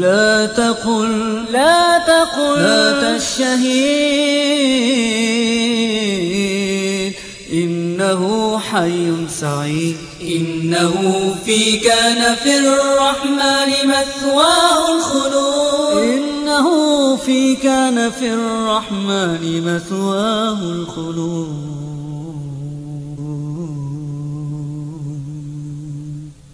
لا تقل لا تقل. مات الشهيد إنه حي سعيد. إنه في كان في الرحمن مثواه الخلود. إنه في كان في الرحمن مثواه الخلود.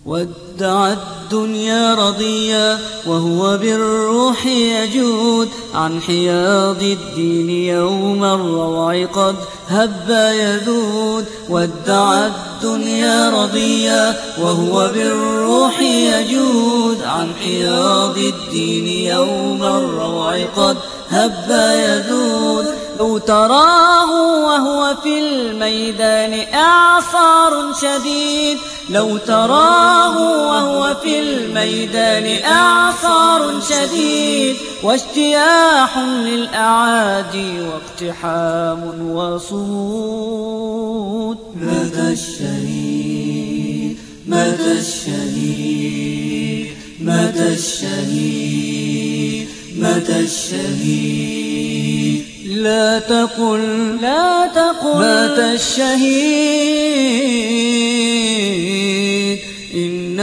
ودع الدنيا رضيا وهو بالروح يجود عن حياض الدين يوم الروع قد هب يذود. ودع الدنيا رضيا وهو بالروح يجود عن حياض الدين يوم الروع قد هب يذود. لو تراه وهو في الميدان إعصار شديد لو تراه وهو في الميدان إعصار شديد واجتياح للأعادي واقتحام وصمود. مات الشهيد مات الشهيد مات الشهيد مات الشهيد. لا تقل لا تقل. مات الشهيد.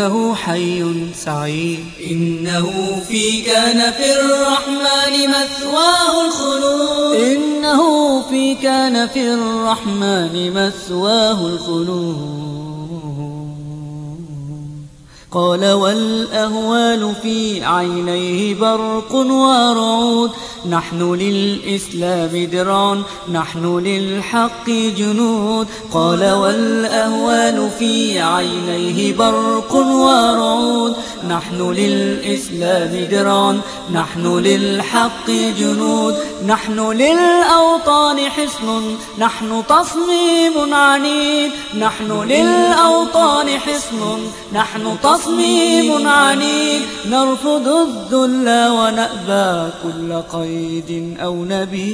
إنه حي سعيد. إنه في كان في الرحمن مثواه الخلود. إنه في كان في الرحمن مثواه الخلود. قال والأهوال في عينيه برق ورعود. نحن للإسلام درع نحن للحق جنود. قال والأهوال في عينيه برق ورعود نحن للإسلام درع نحن للحق جنود. نحن للأوطان حصن نحن تصميم عنيد. نحن للأوطان حصن نحن تصميم عنيد. نرفض الذل ونأبى كل قيد أو نبيد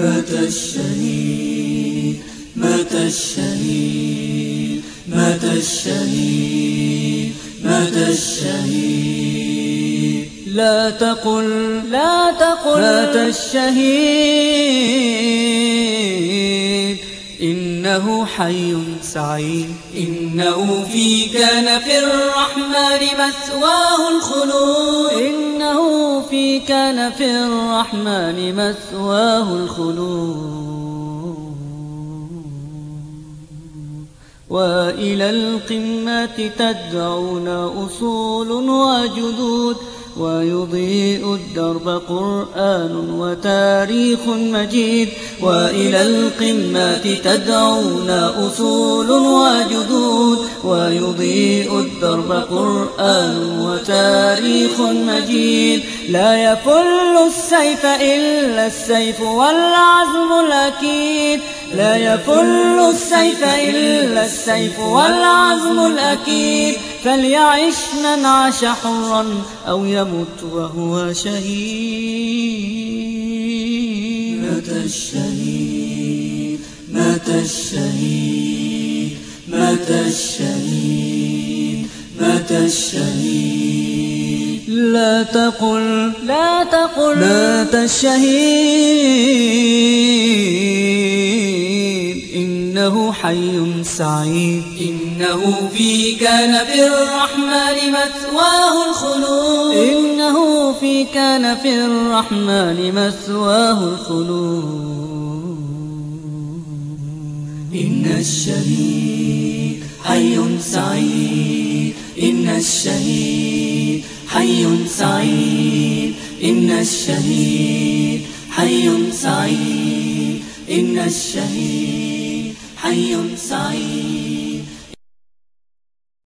مات الشهيد مات الشهيد مات الشهيد مات الشهيد لا تقل لا تقل. مات الشهيد؟ إنه حي سعيد. إنه في كان في الرحمن مثواه الخلود. إنه في كان في الرحمن مثواه الخلود. وإلى القمة تدعون أصول وجدود. ويضيء الدرب قرآن وتاريخ مجيد وإلى القمة تدعون أصول وجدود ويضيء الدرب قرآن وتاريخ مجيد لا يفل السيف إلا السيف والعزم الأكيد لا يفل السيف إلا السيف والعزم الأكيد فليعش من عاش حرا أو يمت وهو شهيد. مات الشهيد مات الشهيد مات الشهيد مات الشهيد. لا تقل لا تقل مات الشهيد. حي سعيد. إنه في كان في الرحمن مثواه الخلود. إنه في كان في الرحمن مثواه الخلود. إن الشهيد حي سعيد. إن الشهيد حي سعيد. إن الشهيد حي سعيد. إن الشهيد حي سعيد